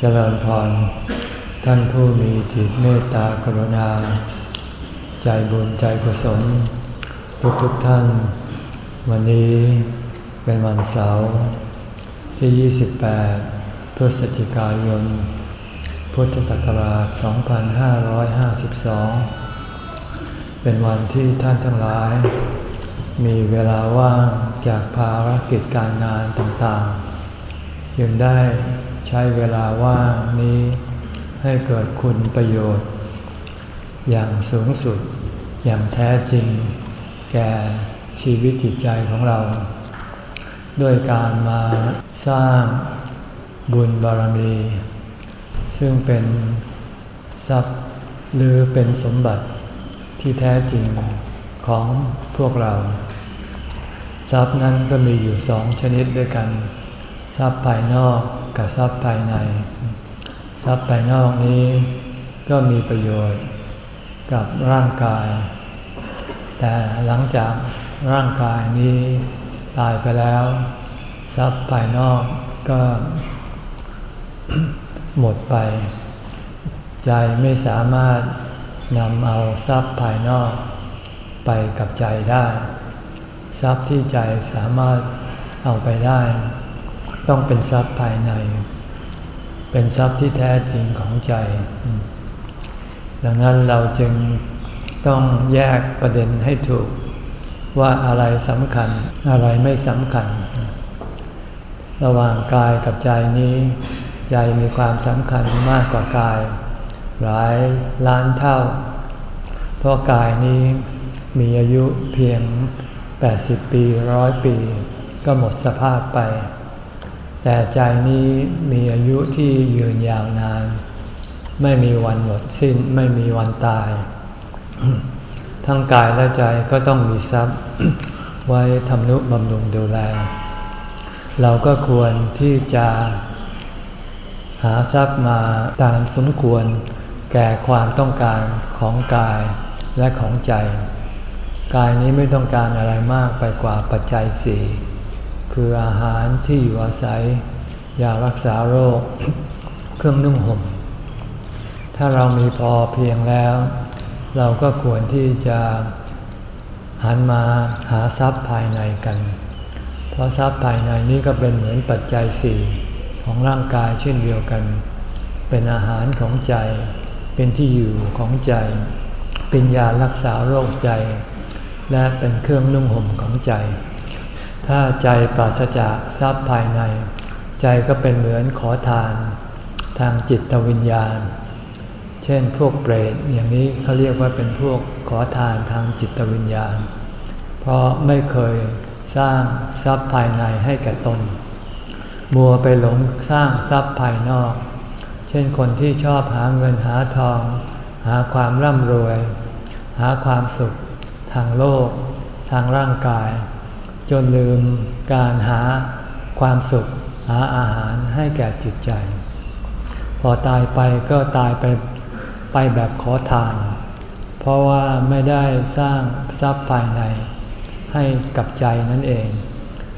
เจริญพร ท่านผู้มีจิตเมตตากรุณา ใจบุญใจกุศล ทุกทุกท่าน วันนี้เป็นวันเสาร์ที่ 28 พฤศจิกายน พุทธศักราช 2552 เป็นวันที่ท่านทั้งหลาย มีเวลาว่างจากภารกิจการงานต่างๆ จึงได้ ใช้เวลาว่างนี้ให้เกิดคุณประโยชน์ อย่างสูงสุดอย่างแท้จริง แก่ชีวิตจิตใจของเรา ด้วยการมาสร้างบุญบารมี ซึ่งเป็นทรัพย์หรือเป็นสมบัติที่แท้จริงของพวกเรา ทรัพย์นั้นก็มีอยู่สองชนิดด้วยกัน ทรัพย์ภายนอกกับทรัพย์ภายใน ทรัพย์ภายนอกนี้ก็มีประโยชน์กับร่างกาย แต่หลังจากร่างกายนี้ตายไปแล้ว ทรัพย์ภายนอกก็หมดไป ใจไม่สามารถนำเอาทรัพย์ภายนอกไปกับใจได้ ทรัพย์ที่ใจสามารถเอาไปได้ ต้องเป็นทรัพย์ภายใน เป็นทรัพย์ที่แท้จริงของใจ ดังนั้นเราจึงต้องแยกประเด็นให้ถูกว่าอะไรสำคัญอะไรไม่สำคัญ ระหว่างกายกับใจนี้ ใจมีความสำคัญมากกว่ากาย หลายล้านเท่า เพราะกายนี้มีอายุเพียง 80 ปีร้อยปี ก็หมดสภาพไป แต่ใจนี้มีอายุที่ยืนยาวนาน ไม่มีวันหมดสิ้นไม่มีวันตาย ทั้งกายและใจก็ต้องมีทรัพย์ ไว้ทำนุบำรุงดูแล เราก็ควรที่จะหาทรัพย์มาตามสมควรแก่ความต้องการของกายและของใจ กายนี้ไม่ต้องการอะไรมากไปกว่าปัจจัยสี่ คืออาหารที่อยู่อาศัยยารักษาโรค เครื่องนุ่งห่ม ถ้าเรามีพอเพียงแล้ว เราก็ควรที่จะหันมาหาทรัพย์ภายในกัน เพราะทรัพย์ภายในนี้ก็เป็นเหมือนปัจจัยสี่ของร่างกายเช่นเดียวกัน เป็นอาหารของใจ เป็นที่อยู่ของใจ เป็นยารักษาโรคใจ และเป็นเครื่องนุ่งห่มของใจ ถ้าใจปราศจากทรัพย์ภายใน ใจก็เป็นเหมือนขอทาน ทางจิตวิญญาณ เช่นพวกเปรตอย่างนี้เขาเรียกว่าเป็นพวกขอทานทางจิตวิญญาณ เพราะไม่เคยสร้างทรัพย์ภายในให้แก่ตน มัวไปหลงสร้างทรัพย์ภายนอก เช่นคนที่ชอบหาเงินหาทอง หาความร่ำรวย หาความสุข ทางโลก ทางร่างกาย จนลืมการหาความสุขหาอาหารให้แก่จิตใจ พอตายไปก็ตายไปไปแบบขอทาน เพราะว่าไม่ได้สร้างทรัพย์ภายในให้กับใจนั่นเอง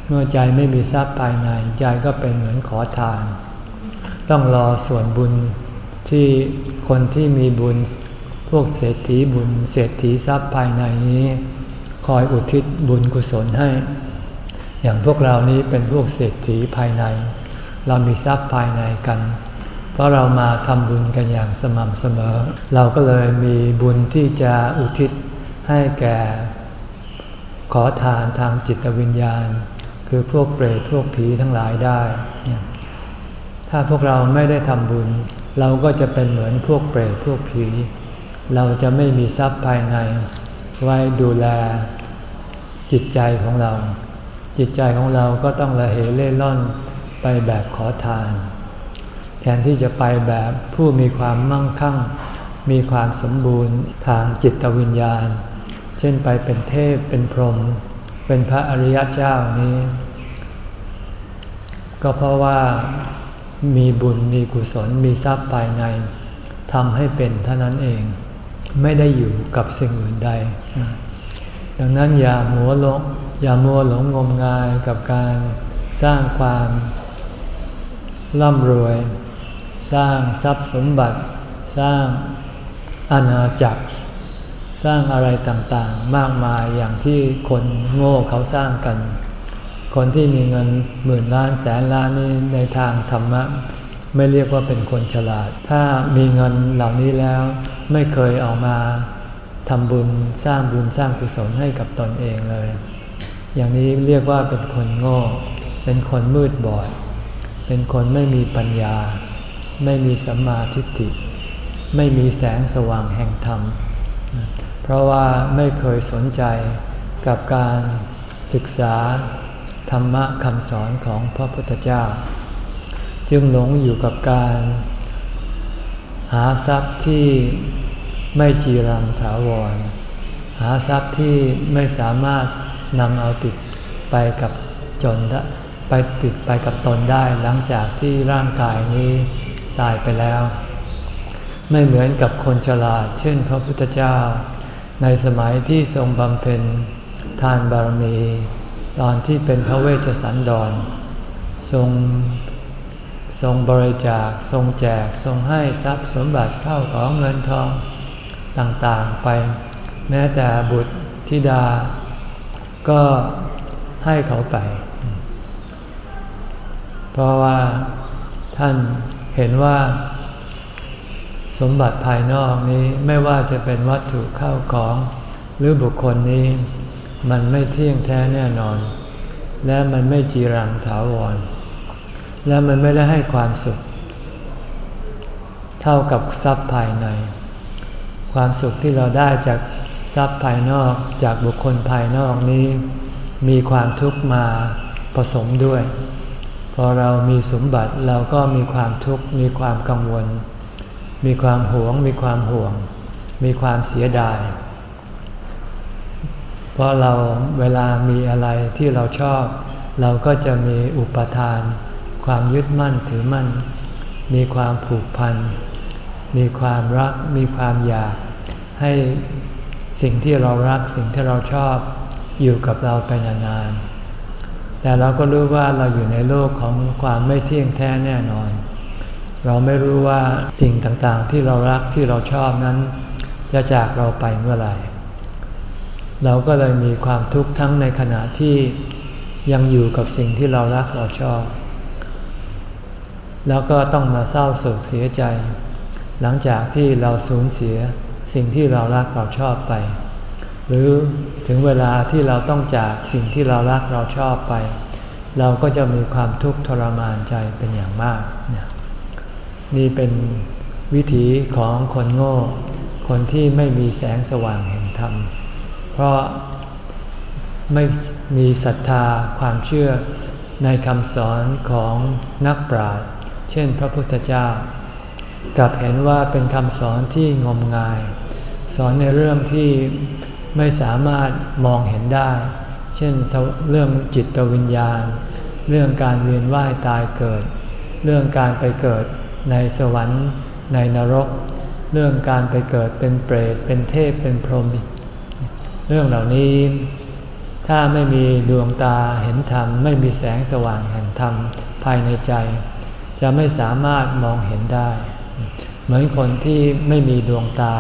เมื่อใจไม่มีทรัพย์ภายในใจก็เป็นเหมือนขอทาน ต้องรอส่วนบุญที่คนที่มีบุญพวกเศรษฐีบุญเศรษฐีทรัพย์ภายในนี้ คอยอุทิศบุญกุศลให้ อย่างพวกเรานี้เป็นพวกเศรษฐีภายใน เรามีทรัพย์ภายในกัน เพราะเรามาทำบุญกันอย่างสม่ำเสมอ เราก็เลยมีบุญที่จะอุทิศให้แก่ขอทานทางจิตวิญญาณ คือพวกเปรตพวกผีทั้งหลายได้ ถ้าพวกเราไม่ได้ทำบุญ เราก็จะเป็นเหมือนพวกเปรตพวกผี เราจะไม่มีทรัพย์ภายใน ไว้ดูแล จิตใจของเรา จิตใจของเราก็ต้องละเหเล่ร่อนไปแบบขอทาน แทนที่จะไปแบบผู้มีความมั่งคั่ง มีความสมบูรณ์ทางจิตวิญญาณ เช่นไปเป็นเทพเป็นพรหมเป็นพระอริยเจ้านี้ ก็เพราะว่ามีบุญมีกุศลมีทรัพย์ภายในทำให้เป็นเท่านั้นเอง ไม่ได้อยู่กับสิ่งอื่นใด ดังนั้นอย่ามัวหลงอย่ามัวหลงงมงายกับการสร้างความร่ำรวย สร้างทรัพย์สมบัติ สร้างอาณาจักร สร้างอะไรต่างๆ มากมายอย่างที่คนโง่เขาสร้างกัน คนที่มีเงินหมื่นล้านแสนล้านนี่ในทางธรรมะ ไม่เรียกว่าเป็นคนฉลาด ถ้ามีเงินเหล่านี้แล้วไม่เคยออกมา ทำบุญสร้างบุญสร้างกุศลให้กับตนเองเลย อย่างนี้เรียกว่าเป็นคนโง่ เป็นคนมืดบอด เป็นคนไม่มีปัญญา ไม่มีสัมมาทิฏฐิ ไม่มีแสงสว่างแห่งธรรม เพราะว่าไม่เคยสนใจกับการศึกษาธรรมะคำสอนของพระพุทธเจ้า จึงหลงอยู่กับการหาทรัพย์ที่ ไม่จีรังถาวร หาทรัพย์ที่ไม่สามารถนำเอาติดไปกับจนไปติดไปกับตนได้หลังจากที่ร่างกายนี้ตายไปแล้ว ไม่เหมือนกับคนฉลาด เช่นพระพุทธเจ้า ในสมัยที่ทรงบำเพ็ญทานบารมี ตอนที่เป็นพระเวชสันดร ทรงทรงบริจาคทรงแจกทรงให้ทรัพย์สมบัติเข้าของเงินทอง ต่างๆไป แม้แต่บุตรธิดา ก็ให้เขาไป เพราะว่าท่านเห็นว่า สมบัติภายนอกนี้ไม่ว่าจะเป็นวัตถุเข้าของ หรือบุคคลนี้ มันไม่เที่ยงแท้แน่นอน และมันไม่จีรังถาวร และมันไม่ได้ให้ความสุข เท่ากับทรัพย์ภายใน ความสุขที่เราได้จากทรัพย์ภายนอกจากบุคคลภายนอกนี้ มีความทุกข์มาผสมด้วย พอเรามีสมบัติเราก็มีความทุกข์มีความกังวล มีความหวง มีความห่วง มีความเสียดาย เพราะเราเวลามีอะไรที่เราชอบ เราก็จะมีอุปทาน ความยึดมั่นถือมั่น มีความผูกพัน มีความรัก มีความอยาก ให้สิ่งที่เรารักสิ่งที่เราชอบอยู่กับเราไปนานๆ แต่เราก็รู้ว่าเราอยู่ในโลกของความไม่เที่ยงแท้แน่นอน เราไม่รู้ว่าสิ่งต่างๆที่เรารักที่เราชอบนั้น จะจากเราไปเมื่อไหร่ เราก็เลยมีความทุกข์ทั้งในขณะที่ยังอยู่กับสิ่งที่เรารักเราชอบ แล้วก็ต้องมาเศร้าโศกเสียใจ หลังจากที่เราสูญเสีย สิ่งที่เรารักเราชอบไป หรือถึงเวลาที่เราต้องจากสิ่งที่เรารักเราชอบไป เราก็จะมีความทุกข์ทรมานใจเป็นอย่างมากนี่เป็นวิถีของคนโง่ คนที่ไม่มีแสงสว่างแห่งธรรม เพราะไม่มีศรัทธาความเชื่อในคำสอนของนักปราชญ์เช่นพระพุทธเจ้า กับเห็นว่าเป็นคำสอนที่งมงาย สอนในเรื่องที่ไม่สามารถมองเห็นได้ เช่นเรื่องจิตวิญญาณ เรื่องการเวียนว่ายตายเกิด เรื่องการไปเกิดในสวรรค์ในนรก เรื่องการไปเกิดเป็นเปรตเป็นเทพเป็นพรหมเรื่องเหล่านี้ ถ้าไม่มีดวงตาเห็นธรรม ไม่มีแสงสว่างแห่งธรรมภายในใจ จะไม่สามารถมองเห็นได้ เหมือนคนที่ไม่มีดวงตา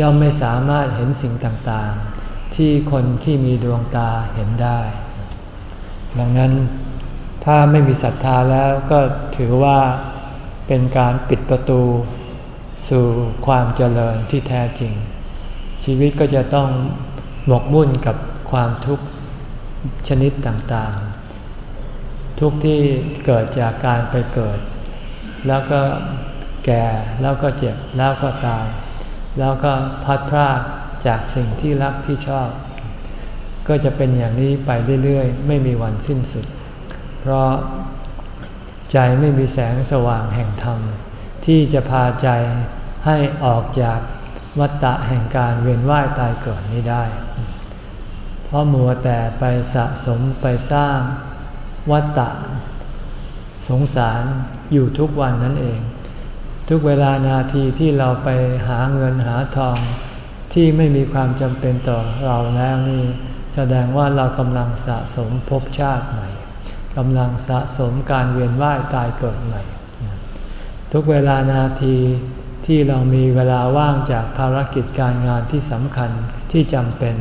ย่อมไม่สามารถเห็นสิ่งต่างๆ ที่คนที่มีดวงตาเห็นได้ ดังนั้นถ้าไม่มีศรัทธาแล้วก็ถือว่าเป็นการปิดประตูสู่ความเจริญที่แท้จริง ชีวิตก็จะต้องหมกมุ่นกับความทุกข์ชนิดต่างๆ ทุกที่เกิดจากการไปเกิด แล้วก็ แก่แล้วก็เจ็บแล้วก็ตาย แล้วก็พัดพรากจากสิ่งที่รักที่ชอบ ก็จะเป็นอย่างนี้ไปเรื่อยๆ ไม่มีวันสิ้นสุด เพราะใจไม่มีแสงสว่างแห่งธรรม ที่จะพาใจให้ออกจากวัฏฏะแห่งการเวียนว่ายตายเกิดนี้ได้ เพราะมัวแต่ไปสะสมไปสร้างวัฏฏะสงสารอยู่ทุกวันนั่นเอง ทุกเวลานาทีที่เราไปหาเงินหาทอง ที่ไม่มีความจำเป็นต่อเราแล้วนี่แสดงว่าเรากำลังสะสมภพชาติใหม่กำลังสะสมการเวียนว่ายตายเกิดใหม่ ทุกเวลานาทีที่เรามีเวลาว่างจากภารกิจการงานที่สำคัญที่จำเป็น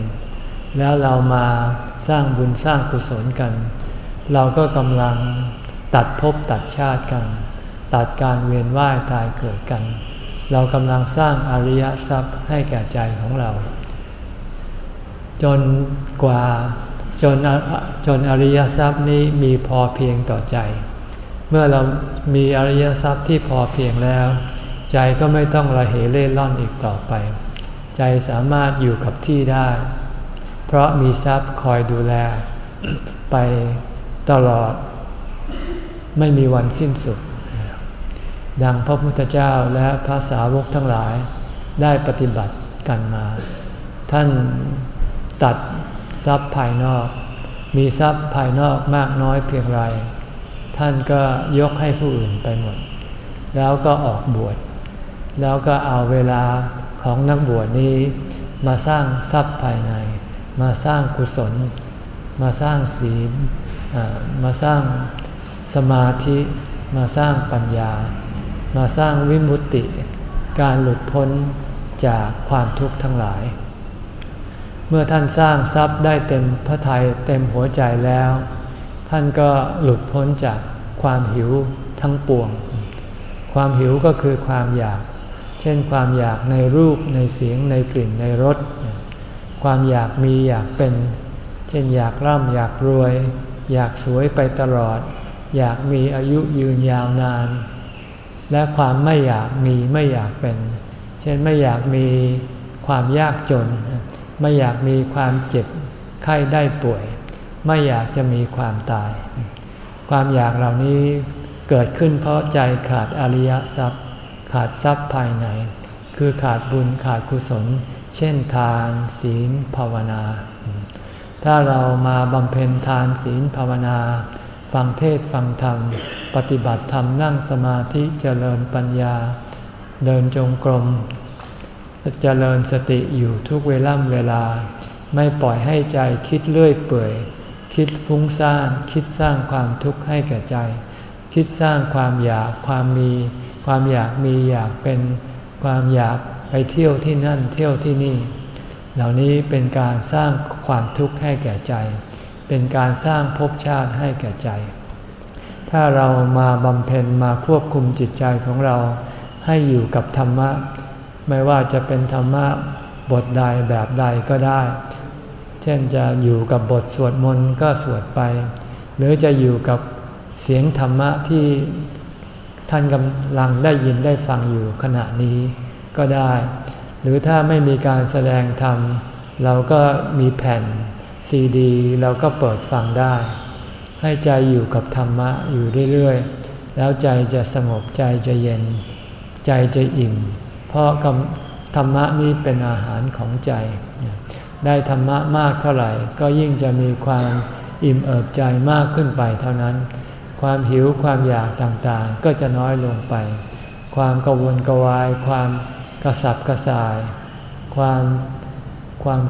แล้วเรามาสร้างบุญสร้างกุศลกัน เราก็กำลังตัดภพตัดชาติกัน ตัดการเวียนว่ายตายเกิดกัน เรากำลังสร้างอริยทรัพย์ให้แก่ใจของเรา จนกว่าจนจนอริยทรัพย์นี้มีพอเพียงต่อใจ เมื่อเรามีอริยทรัพย์ที่พอเพียงแล้ว ใจก็ไม่ต้องระเหเล่ร่อนอีกต่อไป ใจสามารถอยู่กับที่ได้ เพราะมีทรัพย์คอยดูแล ไปตลอด ไม่มีวันสิ้นสุด ดังพระพุทธเจ้าและพระสาวกทั้งหลายได้ปฏิบัติกันมา ท่านตัดทรัพย์ภายนอก มีทรัพย์ภายนอกมากน้อยเพียงไร ท่านก็ยกให้ผู้อื่นไปหมด แล้วก็ออกบวช แล้วก็เอาเวลาของนักบวชนี้มาสร้างทรัพย์ภายใน มาสร้างกุศล มาสร้างศีลมาสร้างสมาธิ มาสร้างปัญญา มาสร้างวิมุตติ การหลุดพ้นจากความทุกข์ทั้งหลาย เมื่อท่านสร้างทรัพย์ได้เต็มพระทัยเต็มหัวใจแล้ว ท่านก็หลุดพ้นจากความหิวทั้งปวง ความหิวก็คือความอยาก เช่นความอยากในรูปในเสียงในกลิ่นในรส ความอยากมีอยากเป็น เช่นอยากร่ำอยากรวย อยากสวยไปตลอด อยากมีอายุยืนยาวนาน และความไม่อยากมีไม่อยากเป็น เช่นไม่อยากมีความยากจน ไม่อยากมีความเจ็บไข้ได้ป่วย ไม่อยากจะมีความตาย ความอยากเหล่านี้เกิดขึ้นเพราะใจขาดอริยทรัพย์ ขาดทรัพย์ภายใน คือขาดบุญขาดกุศล เช่นทานศีลภาวนา ถ้าเรามาบำเพ็ญทานศีลภาวนา ฟังเทศฟังธรรม ปฏิบัติธรรมนั่งสมาธิเจริญปัญญา เดินจงกรมเจริญสติอยู่ทุกเวล่ำเวลา ไม่ปล่อยให้ใจคิดเลื่อยเปื่อย คิดฟุ้งซ่านคิดสร้างความทุกข์ให้แก่ใจ คิดสร้างความอยากความมี ความอยากมีอยากเป็นความอยากไปเที่ยวที่นั่นเที่ยวที่นี่ เหล่านี้เป็นการสร้างความทุกข์ให้แก่ใจ เป็นการสร้างภพชาติให้แก่ใจ ถ้าเรามาบำเพ็ญมาควบคุมจิตใจของเรา ให้อยู่กับธรรมะ ไม่ว่าจะเป็นธรรมะบทใดแบบใดก็ได้ เช่นจะอยู่กับบทสวดมนต์ก็สวดไป หรือจะอยู่กับเสียงธรรมะที่ท่านกำลังได้ยินได้ฟังอยู่ขณะนี้ก็ได้ หรือถ้าไม่มีการแสดงธรรม เราก็มีแผ่นซีดี เราก็เปิดฟังได้ ให้ใจอยู่กับธรรมะอยู่เรื่อยๆ แล้วใจจะสงบใจจะเย็น ใจจะอิ่ม เพราะธรรมะนี้เป็นอาหารของใจ ได้ธรรมะมากเท่าไหร่ ก็ยิ่งจะมีความอิ่มเอิบใจมากขึ้นไปเท่านั้น ความหิวความอยากต่างๆ ก็จะน้อยลงไป ความกังวนกวาย ความกระสับกระส่าย ความความ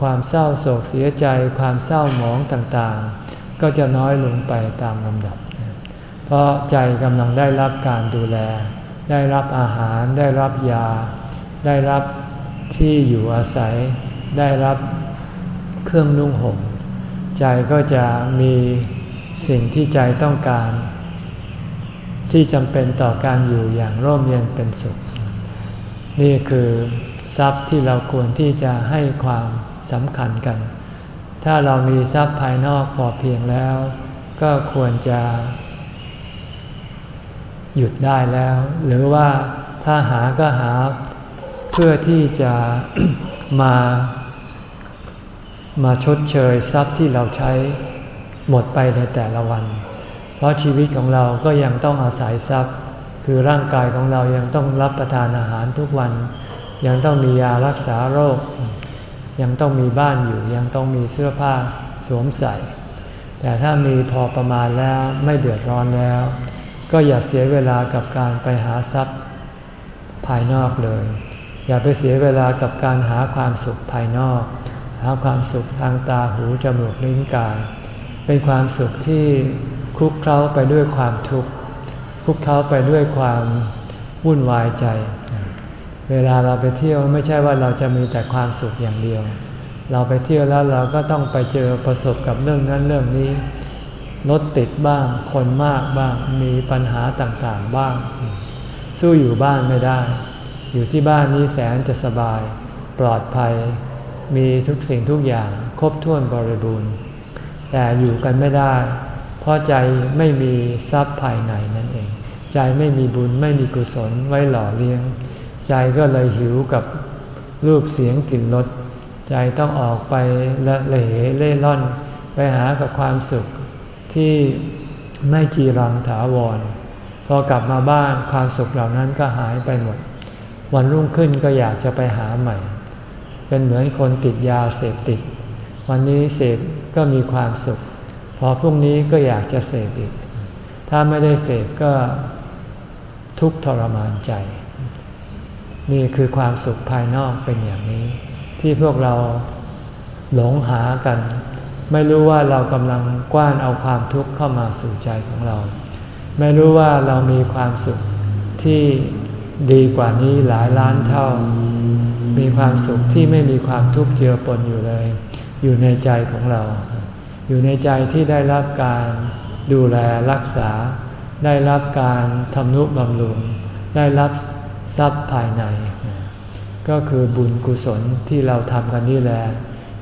ความเศร้าโศกเสียใจ ความเศร้าหมองต่างๆ ก็จะน้อยลงไปตามลำดับ เพราะใจกำลังได้รับการดูแล ได้รับอาหาร ได้รับยา ได้รับที่อยู่อาศัย ได้รับเครื่องนุ่งห่ม ใจก็จะมีสิ่งที่ใจต้องการ ที่จำเป็นต่อการอยู่อย่างร่มเย็นเป็นสุข นี่คือทรัพย์ที่เราควรที่จะให้ความสำคัญกัน ถ้าเรามีทรัพย์ภายนอกพอเพียงแล้ว ก็ควรจะ หยุดได้แล้ว หรือว่าถ้าหาก็หาเพื่อที่จะมามาชดเชยทรัพย์ที่เราใช้หมดไปในแต่ละวัน เพราะชีวิตของเราก็ยังต้องอาศัยทรัพย์ คือร่างกายของเรายังต้องรับประทานอาหารทุกวัน ยังต้องมียารักษาโรค ยังต้องมีบ้านอยู่ยังต้องมีเสื้อผ้าสวมใส่ แต่ถ้ามีพอประมาณแล้วไม่เดือดร้อนแล้ว ก็อย่าเสียเวลากับการไปหาทรัพย์ภายนอกเลย อย่าไปเสียเวลากับการหาความสุขภายนอก หาความสุขทางตาหูจมูกลิ้นกาย เป็นความสุขที่คลุกเคล้าไปด้วยความทุกข์คคุกเขาไปด้วยความวุ่นวายใจ เวลาเราไปเที่ยวไม่ใช่ว่าเราจะมีแต่ความสุขอย่างเดียว เราไปเที่ยวแล้วเราก็ต้องไปเจอประสบกับเรื่องนั้นเรื่องนี้รถติดบ้าง คนมากบ้าง มีปัญหาต่างๆบ้าง สู้อยู่บ้านไม่ได้ อยู่ที่บ้านนี้แสนจะสบาย ปลอดภัย มีทุกสิ่งทุกอย่าง ครบถ้วนบริบูรณ์ แต่อยู่กันไม่ได้ เพราะใจไม่มีทรัพย์ภายในนั่นเอง ใจไม่มีบุญไม่มีกุศลไว้หล่อเลี้ยง ใจก็เลยหิวกับรูปเสียงกลิ่นรสใจต้องออกไปละเหล่เล่ร่อน ไปหากับความสุขที่ไม่จีรังถาวร พอกลับมาบ้านความสุขเหล่านั้นก็หายไปหมด วันรุ่งขึ้นก็อยากจะไปหาใหม่ เป็นเหมือนคนติดยาเสพติด วันนี้เสพก็มีความสุข พอพรุ่งนี้ก็อยากจะเสพอีก ถ้าไม่ได้เสพก็ทุกทรมานใจ นี่คือความสุขภายนอกเป็นอย่างนี้ ที่พวกเราหลงหากัน ไม่รู้ว่าเรากำลังกว้านเอาความทุกข์เข้ามาสู่ใจของเรา ไม่รู้ว่าเรามีความสุขที่ดีกว่านี้หลายล้านเท่า มีความสุขที่ไม่มีความทุกข์เจือปนอยู่เลย อยู่ในใจของเรา อยู่ในใจที่ได้รับการดูแลรักษา ได้รับการทำนุบำรุง ได้รับ ทรัพย์ภายใน ก็คือบุญกุศลที่เราทำกันนี่แหละ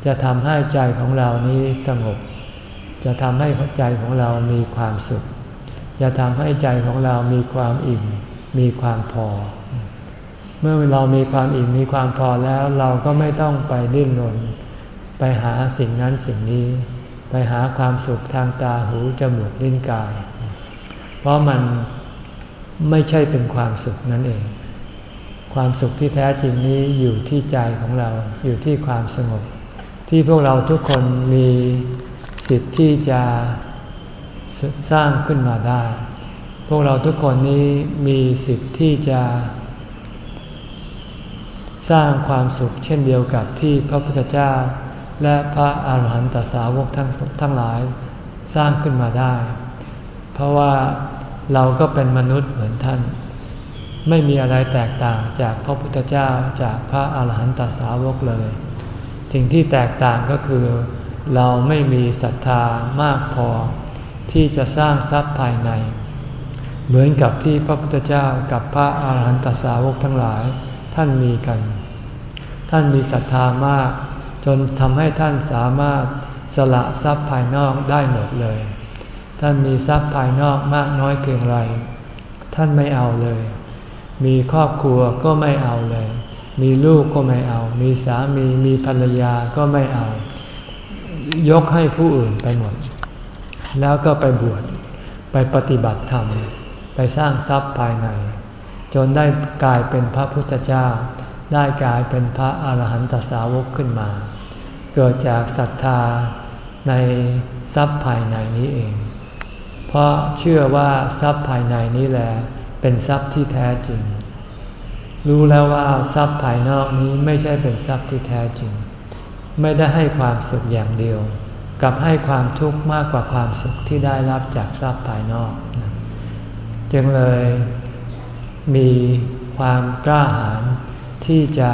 จะทำให้ใจของเรานี้สงบ จะทำให้ใจของเรามีความสุข จะทำให้ใจของเรามีความอิ่ม มีความพอ เมื่อเรามีความอิ่มมีความพอแล้วเราก็ไม่ต้องไปดิ้นรน ไปหาสิ่งนั้นสิ่งนี้ ไปหาความสุขทางตาหูจมูกลิ้นกาย เพราะมันไม่ใช่เป็นความสุขนั่นเอง ความสุขที่แท้จริงนี้อยู่ที่ใจของเราอยู่ที่ความสงบ ที่พวกเราทุกคนมีสิทธิ์ที่จะสร้างขึ้นมาได้ พวกเราทุกคนนี้มีสิทธิ์ที่จะ สร้างความสุขเช่นเดียวกับที่พระพุทธเจ้า และพระอาหารหันตสาวกทั้งทั้งหลายสร้างขึ้นมาได้ เพราะว่าเราก็เป็นมนุษย์เหมือนท่าน ไม่มีอะไรแตกต่างจากพระพุทธเจ้าจากพระอาหารหันตสาวกเลย สิ่งที่แตกต่างก็คือ เราไม่มีศรัทธามากพอ ที่จะสร้างทรัพย์ภายใน เหมือนกับที่พระพุทธเจ้ากับพระอาหารหันตสาวกทั้งหลายท่านมีกัน ท่านมีศรัทธามาก จนทำให้ท่านสามารถสละทรัพย์ภายนอกได้หมดเลย ท่านมีทรัพย์ภายนอกมากน้อยเพียงไร ท่านไม่เอาเลย มีครอบครัวก็ไม่เอาเลย มีลูกก็ไม่เอา มีสามีมีภรรยาก็ไม่เอา ยกให้ผู้อื่นไปหมด แล้วก็ไปบวชไปปฏิบัติธรรม ไปสร้างทรัพย์ภายใน จนได้กลายเป็นพระพุทธเจ้า ได้กลายเป็นพระอาหารหันตสาวกขึ้นมา เกิดจากศรัทธาในทรัพย์ภายในนี้เอง เพราะเชื่อว่าทรัพย์ภายในนี้แหละ เป็นทรัพย์ที่แท้จริง รู้แล้วว่าทรัพย์ภายนอกนี้ไม่ใช่เป็นทรัพย์ที่แท้จริง ไม่ได้ให้ความสุขอย่างเดียว กับให้ความทุกข์มากกว่าความสุขที่ได้รับจากทรัพย์ภายนอก จึงเลยมีความกล้าหาญที่จะ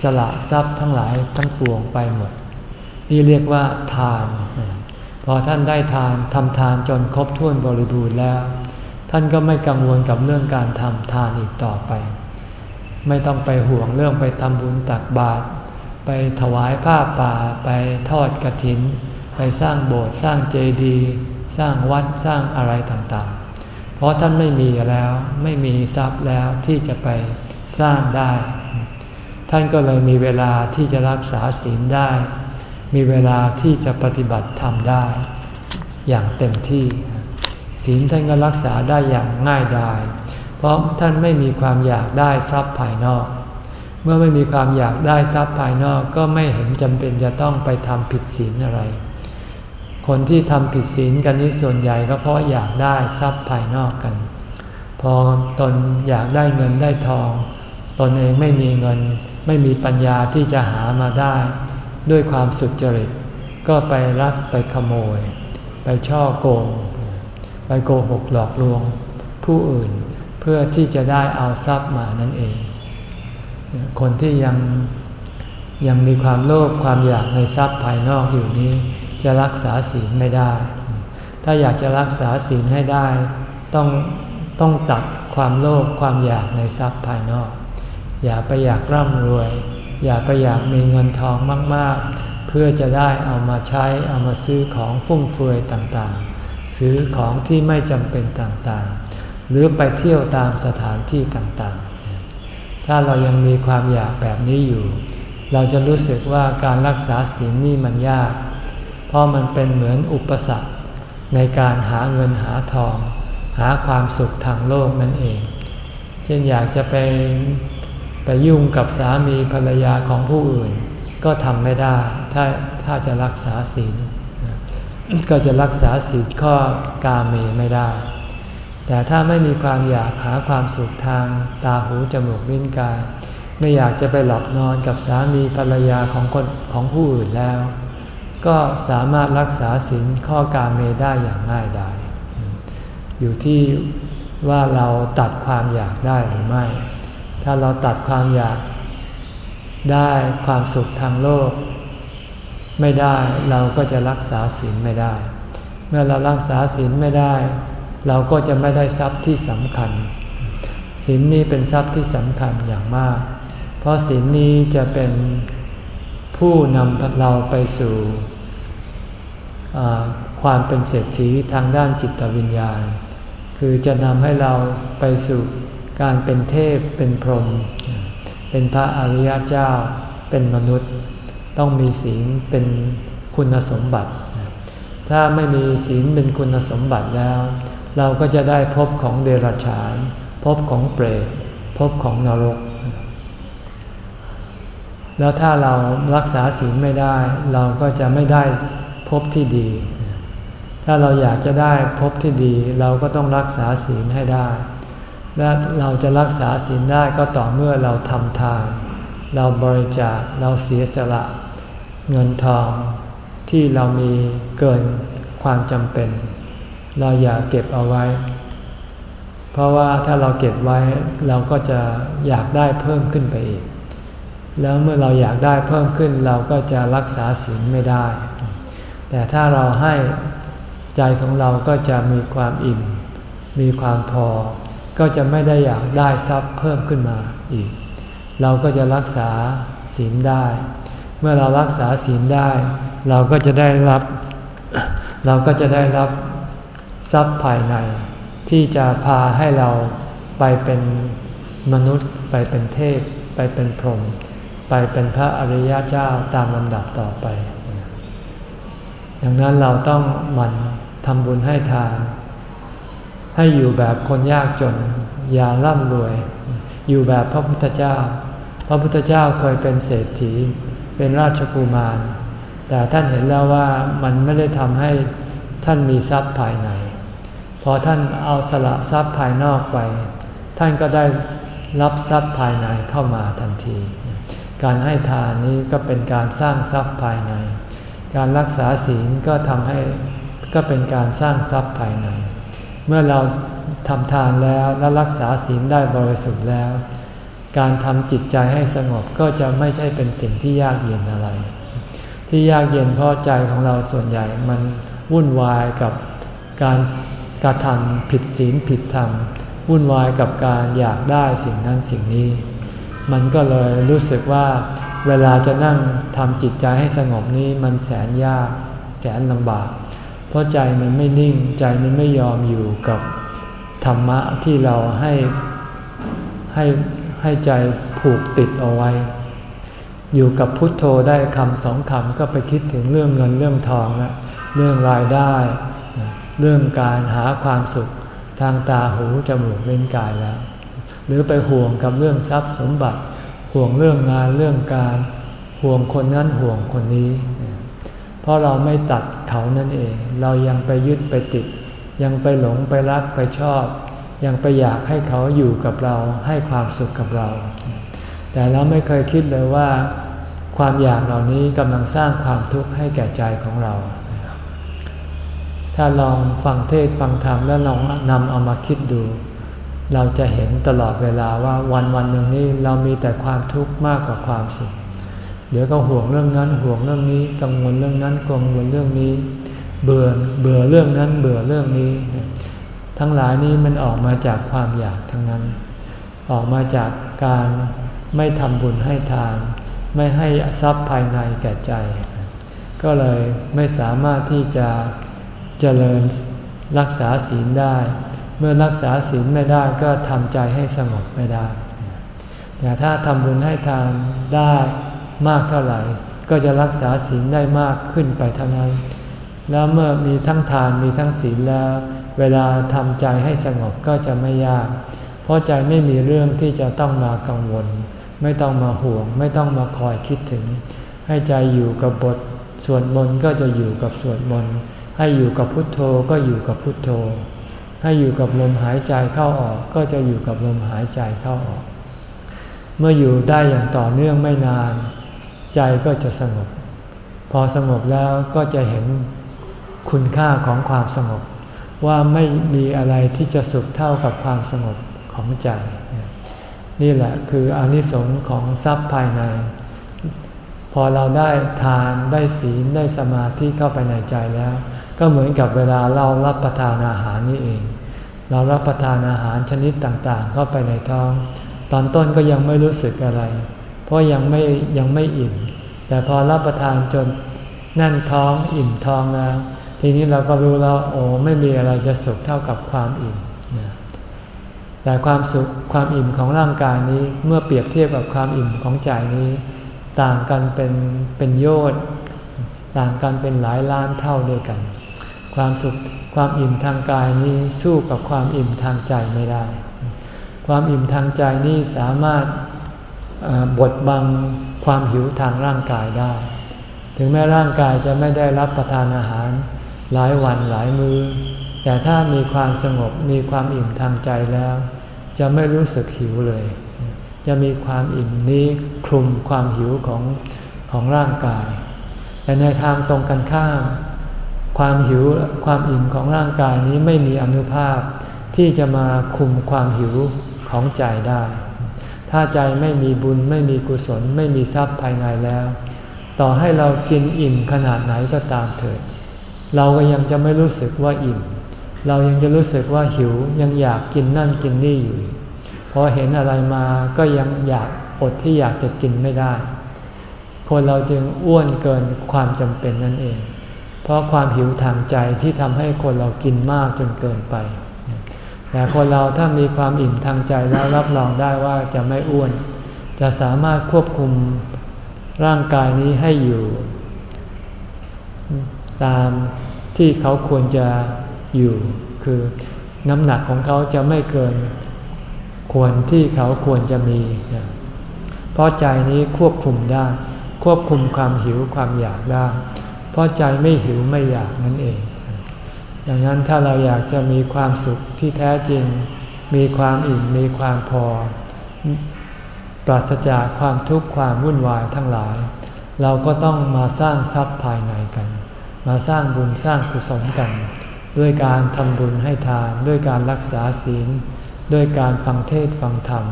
สละทรัพย์ทั้งหลายทั้งปวงไปหมด นี่เรียกว่าทาน พอท่านได้ทานทำทานจนครบถ้วนบริบูรณ์แล้ว ท่านก็ไม่กังวลกับเรื่องการทำทานอีกต่อไป ไม่ต้องไปห่วงเรื่องไปทำบุญตักบาตรไปถวายผ้าป่า ไปทอดกระถิน ไปสร้างโบสถ์สร้างเจดีย์สร้างวัดสร้างอะไรต่างๆ เพราะท่านไม่มีแล้วไม่มีทรัพย์แล้วที่จะไปสร้างได้ ท่านก็เลยมีเวลาที่จะรักษาศีลได้ มีเวลาที่จะปฏิบัติธรรมได้ อย่างเต็มที่ ศีลท่านก็รักษาได้อย่างง่ายดาย เพราะท่านไม่มีความอยากได้ทรัพย์ภายนอก เมื่อไม่มีความอยากได้ทรัพย์ภายนอกก็ไม่เห็นจำเป็นจะต้องไปทำผิดศีลอะไร คนที่ทำผิดศีลกันนี้ส่วนใหญ่ก็เพราะอยากได้ทรัพย์ภายนอกกัน พอตนอยากได้เงินได้ทอง ตนเองไม่มีเงิน ไม่มีปัญญาที่จะหามาได้ ด้วยความสุจริตก็ไปรักไปขโมย ไปช่อโกง ไปโกหกหลอกลวงผู้อื่นเพื่อที่จะได้เอาทรัพย์มานั่นเอง คนที่ยังยังมีความโลภความอยากในทรัพย์ภายนอกอยู่นี้ จะรักษาศีลไม่ได้ ถ้าอยากจะรักษาศีลให้ได้ ต้องต้องตัดความโลภความอยากในทรัพย์ภายนอก อย่าไปอยากร่ำรวย อย่าไปอยากมีเงินทองมาก ๆ เพื่อจะได้เอามาใช้เอามาซื้อของฟุ่มเฟือยต่างๆ ซื้อของที่ไม่จำเป็นต่างๆ หรือไปเที่ยวตามสถานที่ต่างๆ ถ้าเรายังมีความอยากแบบนี้อยู่ เราจะรู้สึกว่าการรักษาศีลนี่มันยาก เพราะมันเป็นเหมือนอุปสรรคในการหาเงินหาทอง หาความสุขทางโลกนั่นเอง เช่นอยากจะไปไปยุ่งกับสามีภรรยาของผู้อื่น ก็ทำไม่ได้ ถ้าถ้าจะรักษาศีล ก็จะรักษาศีลข้อกาเมไม่ได้ แต่ถ้าไม่มีความอยากหาความสุขทางตาหูจมูกลิ้นกาย ไม่อยากจะไปหลับนอนกับสามีภรรยาของคนของผู้อื่นแล้ว ก็สามารถรักษาศีลข้อกาเมได้อย่างง่ายดายอยู่ที่ว่าเราตัดความอยากได้หรือไม่ ถ้าเราตัดความอยากได้ความสุขทางโลก ไม่ได้เราก็จะรักษาศีลไม่ได้ เมื่อเรารักษาศีลไม่ได้ เราก็จะไม่ได้ทรัพย์ที่สำคัญศีลนี้เป็นทรัพย์ที่สำคัญอย่างมาก เพราะศีลนี้จะเป็นผู้นำเราไปสู่ความเป็นเศรษฐีทางด้านจิตวิญญาณ คือจะนำให้เราไปสู่การเป็นเทพเป็นพรหมเป็นพระอริยเจ้าเป็นมนุษย์ ต้องมีศีลเป็นคุณสมบัติ ถ้าไม่มีศีลเป็นคุณสมบัติแล้ว เราก็จะได้พบของเดรัจฉาน พบของเปรต พบของนรก แล้วถ้าเรารักษาศีลไม่ได้ เราก็จะไม่ได้พบที่ดี ถ้าเราอยากจะได้พบที่ดี เราก็ต้องรักษาศีลให้ได้ และเราจะรักษาศีลได้ก็ต่อเมื่อเราทำทาน เราบริจาคเราเสียสละ เงินทองที่เรามีเกินความจำเป็น เราอย่าเก็บเอาไว้ เพราะว่าถ้าเราเก็บไว้เราก็จะอยากได้เพิ่มขึ้นไปอีก แล้วเมื่อเราอยากได้เพิ่มขึ้นเราก็จะรักษาศีลไม่ได้ แต่ถ้าเราให้ใจของเราก็จะมีความอิ่ม มีความพอ ก็จะไม่ได้อยากได้ทรัพย์เพิ่มขึ้นมาอีก เราก็จะรักษาศีลได้ เมื่อเรารักษาศีลได้ เราก็จะได้รับ เราก็จะได้รับทรัพย์ภายใน ที่จะพาให้เราไปเป็นมนุษย์ ไปเป็นเทพ ไปเป็นพรหมไปเป็นพระอริยเจ้าตามลำดับต่อไป ดังนั้นเราต้องมันทำบุญให้ทาน ให้อยู่แบบคนยากจน อย่าร่ำรวย อยู่แบบพระพุทธเจ้า พระพุทธเจ้าเคยเป็นเศรษฐี เป็นราชกุมาร แต่ท่านเห็นแล้วว่ามันไม่ได้ทำให้ท่านมีทรัพย์ภายใน พอท่านเอาสละทรัพย์ภายนอกไป ท่านก็ได้รับทรัพย์ภายในเข้ามาทันที การให้ทานนี้ก็เป็นการสร้างทรัพย์ภายใน การรักษาศีลก็ทำให้ก็เป็นการสร้างทรัพย์ภายใน เมื่อเรา ทำทานแล้วและรักษาศีลได้บริสุทธิ์แล้ว การทำจิตใจให้สงบก็จะไม่ใช่เป็นสิ่งที่ยากเย็นอะไร ที่ยากเย็นเพราะใจของเราส่วนใหญ่มันวุ่นวายกับการกระทำผิดศีลผิดธรรมวุ่นวายกับการอยากได้สิ่งนั้นสิ่งนี้ มันก็เลยรู้สึกว่าเวลาจะนั่งทำจิตใจให้สงบนี้มันแสนยากแสนลำบาก เพราะใจมันไม่นิ่งใจมันไม่ยอมอยู่กับ ธรรมะที่เราให้ให้ให้ใจผูกติดเอาไว้ อยู่กับพุทโธได้คำสองคำก็ไปคิดถึงเรื่องเงินเรื่องทองละเรื่องรายได้ เรื่องการหาความสุขทางตาหูจมูกเล่นกายแล้ว หรือไปห่วงกับเรื่องทรัพย์สมบัติ ห่วงเรื่องงานเรื่องการห่วงคนนั้นห่วงคนนี้ เพราะเราไม่ตัดเขานั่นเอง เรายังไปยึดไปติด ยังไปหลงไปรักไปชอบ ยังไปอยากให้เขาอยู่กับเราให้ความสุขกับเรา แต่เราไม่เคยคิดเลยว่า ความอยากเหล่านี้กำลังสร้างความทุกข์ให้แก่ใจของเรา ถ้าลองฟังเทศฟังธรรมแล้วลองนำเอามาคิดดู เราจะเห็นตลอดเวลาว่าวันวันหนึ่งนี้เรามีแต่ความทุกข์มากกว่าความสุข เดี๋ยวก็ห่วงเรื่องนั้นห่วงเรื่องนี้กังวลเรื่องนั้นกังวลเรื่องนี้ เบื่อเบื่อเรื่องนั้นเบื่อเรื่องนี้ ทั้งหลายนี้มันออกมาจากความอยากทั้งนั้น ออกมาจากการไม่ทำบุญให้ทาน ไม่ให้ทรัพย์ภายในแก่ใจ ก็เลยไม่สามารถที่จะเจริญรักษาศีลได้ เมื่อรักษาศีลไม่ได้ก็ทำใจให้สงบไม่ได้ แต่ถ้าทำบุญให้ทานได้มากเท่าไหร่ ก็จะรักษาศีลได้มากขึ้นไปเท่านั้น แล้วเมื่อมีทั้งทานมีทั้งศีลแล้ว เวลาทำใจให้สงบก็จะไม่ยาก เพราะใจไม่มีเรื่องที่จะต้องมากังวล ไม่ต้องมาห่วง ไม่ต้องมาคอยคิดถึง ให้ใจอยู่กับบทสวดมนต์ก็จะอยู่กับสวดมนต์ให้อยู่กับพุทโธก็อยู่กับพุทโธ ให้อยู่กับลมหายใจเข้าออกก็จะอยู่กับลมหายใจเข้าออก เมื่ออยู่ได้อย่างต่อเนื่องไม่นาน ใจก็จะสงบ พอสงบแล้วก็จะเห็น คุณค่าของความสงบ ว่าไม่มีอะไรที่จะสุขเท่ากับความสงบของใจ นี่แหละคืออนิสงส์ของทรัพย์ภายใน พอเราได้ทานได้ศีลได้สมาธิเข้าไปในใจแล้ว ก็เหมือนกับเวลาเรารับประทานอาหารนี่เอง เรารับประทานอาหารชนิดต่างๆ เข้าไปในท้อง ตอนต้นก็ยังไม่รู้สึกอะไร เพราะยังไม่ยังไม่อิ่ม แต่พอรับประทานจนแน่นท้องอิ่มท้องแล้ว ทีนี้เราก็รู้แล้วโอ้ไม่มีอะไรจะสุขเท่ากับความอิ่มแต่ความสุขความอิ่มของร่างกายนี้เมื่อเปรียบเทียบกับความอิ่มของใจนี้ ต่างกันเป็นเป็นโยชน์ต่างกันเป็นหลายล้านเท่าด้วยกัน ความสุขความอิ่มทางกายนี้สู้กับความอิ่มทางใจไม่ได้ ความอิ่มทางใจนี้สามารถบดบังความหิวทางร่างกายได้ ถึงแม้ร่างกายจะไม่ได้รับประทานอาหาร หลายวันหลายมือ้อ แต่ถ้ามีความสงบมีความอิ่มทางใจแล้ว จะไม่รู้สึกหิวเลย จะมีความอิ่มนี้คลุมความหิวของของร่างกาย แต่ในทางตรงกันข้าม ความหิวความอิ่มของร่างกายนี้ไม่มีอนุภาพที่จะมาคุมความหิวของใจได้ ถ้าใจไม่มีบุญไม่มีกุศล ไม่มีทรัพย์ภายในแล้ว ต่อให้เรากินอิ่มขนาดไหนก็ตามเถิด เราก็ยังจะไม่รู้สึกว่าอิ่ม เรายังจะรู้สึกว่าหิวยังอยากกินนั่นกินนี่อยู่พอเห็นอะไรมาก็ยังอยากอดที่อยากจะกินไม่ได้ คนเราจึงอ้วนเกินความจำเป็นนั่นเอง เพราะความหิวทางใจที่ทำให้คนเรากินมากจนเกินไป แต่คนเราถ้ามีความอิ่มทางใจแล้วรับรองได้ว่าจะไม่อ้วน จะสามารถควบคุมร่างกายนี้ให้อยู่ ตามที่เขาควรจะอยู่คือน้ำหนักของเขาจะไม่เกินควรที่เขาควรจะมี เพราะใจนี้ควบคุมได้ ควบคุมความหิวความอยากได้ เพราะใจไม่หิวไม่อยากนั่นเอง ดังนั้นถ้าเราอยากจะมีความสุขที่แท้จริง มีความอิ่มมีความพอ ปราศจากความทุกข์ความวุ่นวายทั้งหลาย เราก็ต้องมาสร้างทรัพย์ภายในกัน มาสร้างบุญสร้างกุศลกัน ด้วยการทำบุญให้ทาน ด้วยการรักษาศีล ด้วยการฟังเทศฟังธรรม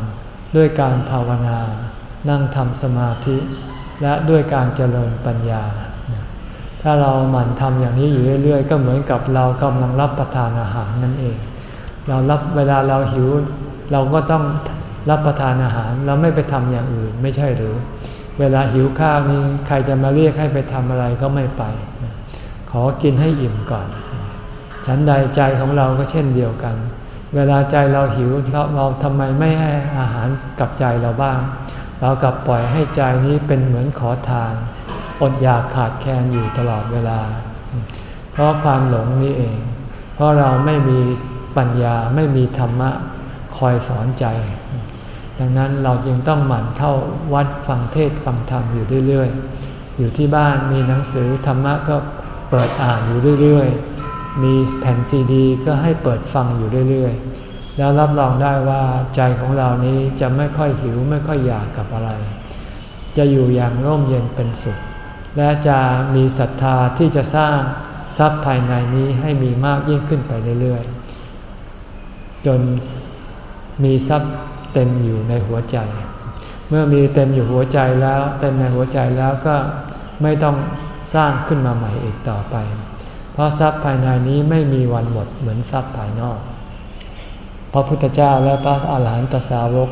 ด้วยการภาวนา นั่งทำสมาธิ และด้วยการเจริญปัญญา ถ้าเราหมั่นทำอย่างนี้อยู่เรื่อยๆ ก็เหมือนกับเรากำลังรับประทานอาหารนั่นเอง เรารับเวลาเราหิว เราก็ต้องรับประทานอาหารเราไม่ไปทำอย่างอื่นไม่ใช่หรือ เวลาหิวข้าวนี้ใครจะมาเรียกให้ไปทำอะไรก็ไม่ไป ขอกินให้อิ่มก่อน ฉันใดใจของเราก็เช่นเดียวกัน เวลาใจเราหิวเราเราทำไมไม่ให้อาหารกับใจเราบ้าง เรากลับปล่อยให้ใจนี้เป็นเหมือนขอทาน อดอยากขาดแคลนอยู่ตลอดเวลา เพราะความหลงนี่เอง เพราะเราไม่มีปัญญาไม่มีธรรมะคอยสอนใจ ดังนั้นเราจึงต้องหมั่นเข้าวัดฟังเทศฟังธรรมอยู่เรื่อยๆ อยู่ที่บ้านมีหนังสือธรรมะก็ เปิดอ่านอยู่เรื่อยๆ มีแผ่นซีดี ก็ให้เปิดฟังอยู่เรื่อยๆ แล้วรับรองได้ว่าใจของเรานี้จะไม่ค่อยหิวไม่ค่อยอยากกับอะไร จะอยู่อย่างร่มเย็นเป็นสุข และจะมีศรัทธาที่จะสร้างทรัพย์ภายในนี้ให้มีมากยิ่งขึ้นไปเรื่อยๆ จนมีทรัพย์เต็มอยู่ในหัวใจ เมื่อมีเต็มอยู่หัวใจแล้ว เต็มในหัวใจแล้วก็ ไม่ต้องสร้างขึ้นมาใหม่อีกต่อไป เพราะทรัพย์ภายในนี้ไม่มีวันหมดเหมือนทรัพย์ภายนอก พระพุทธเจ้าและพระอาหารหันตสาวก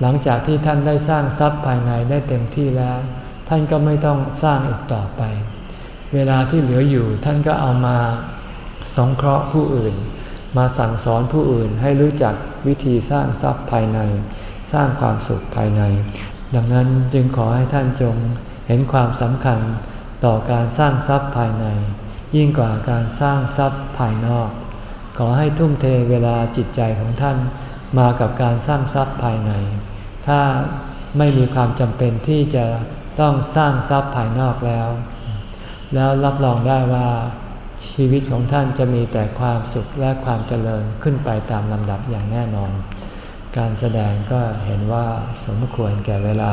หลังจากที่ท่านได้สร้างทรัพย์ภายในได้เต็มที่แล้ว ท่านก็ไม่ต้องสร้างอีกต่อไป เวลาที่เหลืออยู่ท่านก็เอามาสงเคราะห์ผู้อื่น มาสั่งสอนผู้อื่นให้รู้จักวิธีสร้างทรัพย์ภายใน สร้างความสุขภายใน ดังนั้นจึงขอให้ท่านจง เห็นความสำคัญต่อการสร้างทรัพย์ภายใน ยิ่งกว่าการสร้างทรัพย์ภายนอก ขอให้ทุ่มเทเวลาจิตใจของท่านมากับการสร้างทรัพย์ภายใน ถ้าไม่มีความจำเป็นที่จะต้องสร้างทรัพย์ภายนอกแล้ว แล้วรับรองได้ว่าชีวิตของท่านจะมีแต่ความสุขและความเจริญขึ้นไปตามลำดับอย่างแน่นอน การแสดงก็เห็นว่าสมควรแก่เวลา